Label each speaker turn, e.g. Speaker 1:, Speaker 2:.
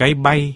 Speaker 1: Cái bay.